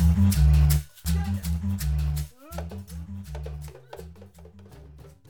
Mm-hmm.